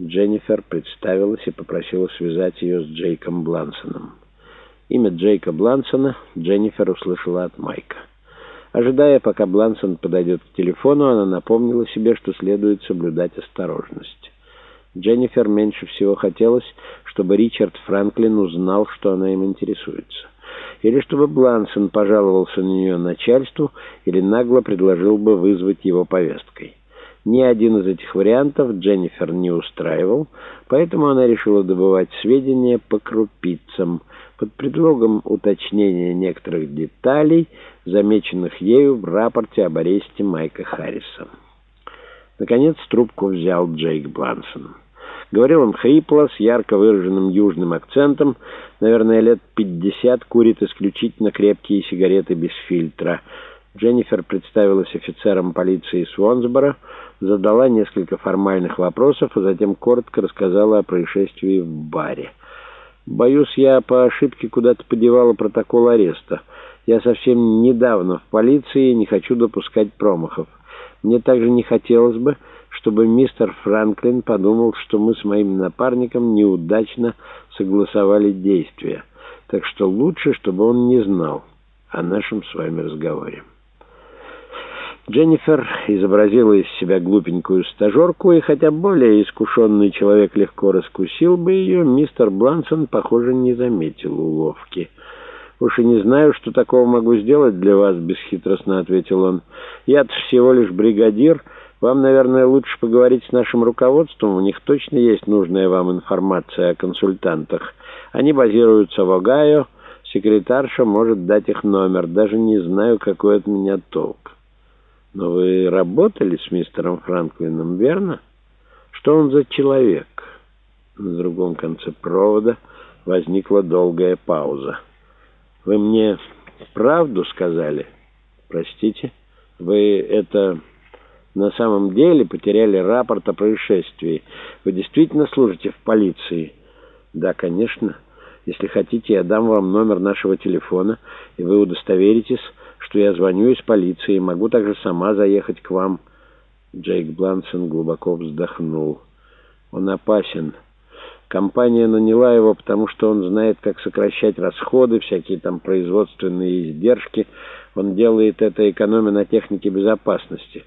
Дженнифер представилась и попросила связать ее с Джейком Блансоном. Имя Джейка Блансона Дженнифер услышала от Майка. Ожидая, пока Блансон подойдет к телефону, она напомнила себе, что следует соблюдать осторожность. Дженнифер меньше всего хотелось, чтобы Ричард Франклин узнал, что она им интересуется. Или чтобы Блансон пожаловался на нее начальству, или нагло предложил бы вызвать его повесткой. Ни один из этих вариантов Дженнифер не устраивал, поэтому она решила добывать сведения по крупицам, под предлогом уточнения некоторых деталей, замеченных ею в рапорте об аресте Майка Харриса. Наконец трубку взял Джейк Блансон. Говорил он хрипло, с ярко выраженным южным акцентом. Наверное, лет пятьдесят курит исключительно крепкие сигареты без фильтра. Дженнифер представилась офицером полиции Свонсборо, задала несколько формальных вопросов, а затем коротко рассказала о происшествии в баре. «Боюсь, я по ошибке куда-то подевала протокол ареста. Я совсем недавно в полиции и не хочу допускать промахов. Мне также не хотелось бы, чтобы мистер Франклин подумал, что мы с моим напарником неудачно согласовали действия. Так что лучше, чтобы он не знал о нашем с вами разговоре. Дженнифер изобразила из себя глупенькую стажерку, и хотя более искушенный человек легко раскусил бы ее, мистер Блансон, похоже, не заметил уловки. «Уж и не знаю, что такого могу сделать для вас», — бесхитростно ответил он. «Я-то всего лишь бригадир». Вам, наверное, лучше поговорить с нашим руководством. У них точно есть нужная вам информация о консультантах. Они базируются в Огайо. Секретарша может дать их номер. Даже не знаю, какой от меня толк. Но вы работали с мистером Франклином, верно? Что он за человек? На другом конце провода возникла долгая пауза. Вы мне правду сказали? Простите? Вы это на самом деле потеряли рапорт о происшествии. Вы действительно служите в полиции? Да, конечно. Если хотите, я дам вам номер нашего телефона, и вы удостоверитесь, что я звоню из полиции. Могу также сама заехать к вам. Джейк Блансон глубоко вздохнул. Он опасен. Компания наняла его, потому что он знает, как сокращать расходы, всякие там производственные издержки. Он делает это, экономя на технике безопасности.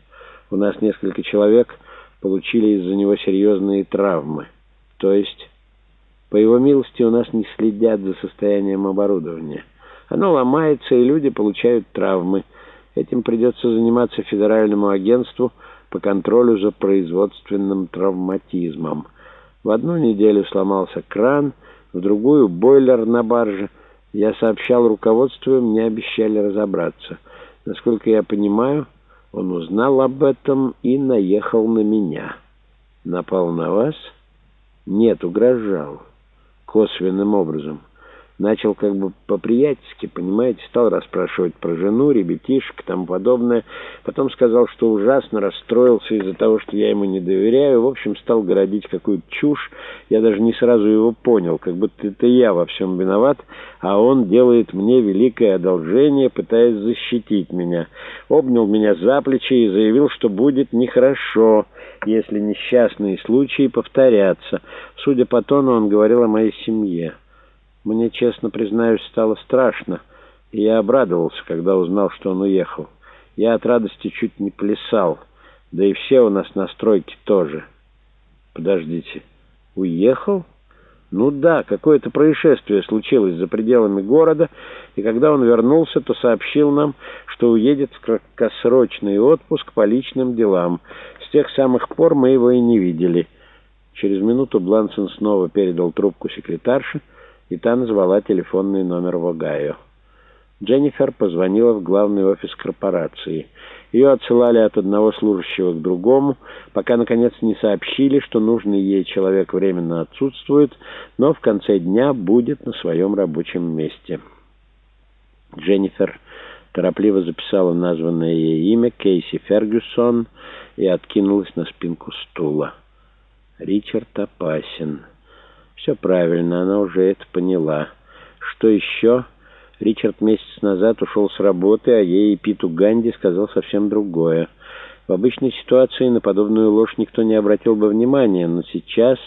У нас несколько человек получили из-за него серьезные травмы. То есть, по его милости, у нас не следят за состоянием оборудования. Оно ломается, и люди получают травмы. Этим придется заниматься федеральному агентству по контролю за производственным травматизмом. В одну неделю сломался кран, в другую — бойлер на барже. Я сообщал руководству, мне обещали разобраться. Насколько я понимаю... Он узнал об этом и наехал на меня. Напал на вас? Нет, угрожал. Косвенным образом. Начал как бы по-приятельски, понимаете, стал расспрашивать про жену, ребятишек и тому подобное. Потом сказал, что ужасно расстроился из-за того, что я ему не доверяю. В общем, стал городить какую-то чушь. Я даже не сразу его понял, как будто это я во всем виноват, а он делает мне великое одолжение, пытаясь защитить меня. Обнял меня за плечи и заявил, что будет нехорошо, если несчастные случаи повторятся. Судя по тону, он говорил о моей семье. Мне, честно признаюсь, стало страшно, и я обрадовался, когда узнал, что он уехал. Я от радости чуть не плясал, да и все у нас на стройке тоже. Подождите, уехал? Ну да, какое-то происшествие случилось за пределами города, и когда он вернулся, то сообщил нам, что уедет в краткосрочный отпуск по личным делам. С тех самых пор мы его и не видели. Через минуту Блансон снова передал трубку секретарше, и та назвала телефонный номер в Огайо. Дженнифер позвонила в главный офис корпорации. Ее отсылали от одного служащего к другому, пока, наконец, не сообщили, что нужный ей человек временно отсутствует, но в конце дня будет на своем рабочем месте. Дженнифер торопливо записала названное ей имя Кейси Фергюсон и откинулась на спинку стула. Ричард опасен. Все правильно, она уже это поняла. Что еще? Ричард месяц назад ушел с работы, а ей и Питу Ганди сказал совсем другое. В обычной ситуации на подобную ложь никто не обратил бы внимания, но сейчас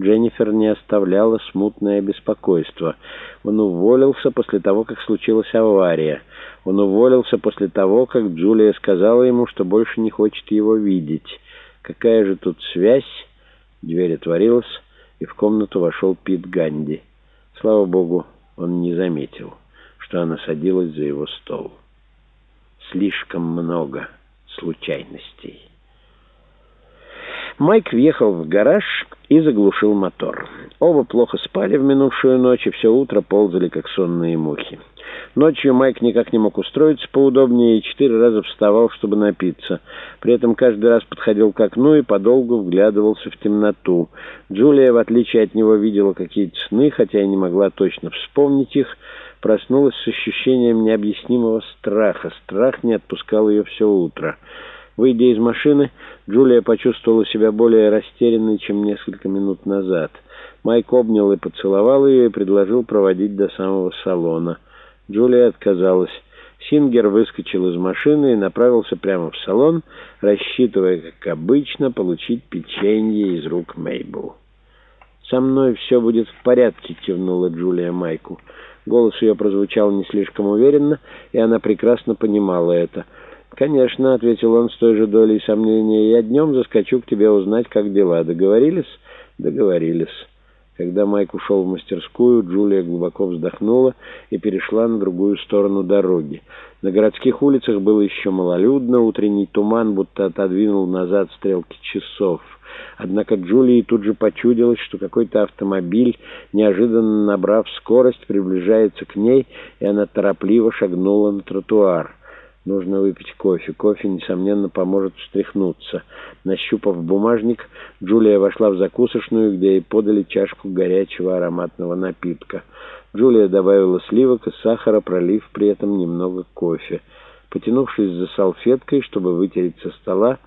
Дженнифер не оставляла смутное беспокойство. Он уволился после того, как случилась авария. Он уволился после того, как Джулия сказала ему, что больше не хочет его видеть. Какая же тут связь? Дверь отворилась, и в комнату вошел Пит Ганди. Слава богу, он не заметил, что она садилась за его стол. Слишком много случайностей. Майк въехал в гараж и заглушил мотор. Оба плохо спали в минувшую ночь и все утро ползали, как сонные мухи. Ночью Майк никак не мог устроиться поудобнее и четыре раза вставал, чтобы напиться. При этом каждый раз подходил к окну и подолгу вглядывался в темноту. Джулия, в отличие от него, видела какие-то сны, хотя и не могла точно вспомнить их, проснулась с ощущением необъяснимого страха. Страх не отпускал ее все утро. Выйдя из машины, Джулия почувствовала себя более растерянной, чем несколько минут назад. Майк обнял и поцеловал ее и предложил проводить до самого салона. Джулия отказалась. Сингер выскочил из машины и направился прямо в салон, рассчитывая, как обычно, получить печенье из рук Мейбл. «Со мной все будет в порядке», — кивнула Джулия Майку. Голос ее прозвучал не слишком уверенно, и она прекрасно понимала это. «Конечно», — ответил он с той же долей сомнения, — «я днем заскочу к тебе узнать, как дела. Договорились?» «Договорились». Когда Майк ушел в мастерскую, Джулия глубоко вздохнула и перешла на другую сторону дороги. На городских улицах было еще малолюдно, утренний туман будто отодвинул назад стрелки часов. Однако Джулии тут же почудилось, что какой-то автомобиль, неожиданно набрав скорость, приближается к ней, и она торопливо шагнула на тротуар. Нужно выпить кофе. Кофе, несомненно, поможет встряхнуться. Нащупав бумажник, Джулия вошла в закусочную, где ей подали чашку горячего ароматного напитка. Джулия добавила сливок и сахара, пролив при этом немного кофе. Потянувшись за салфеткой, чтобы вытереть со стола,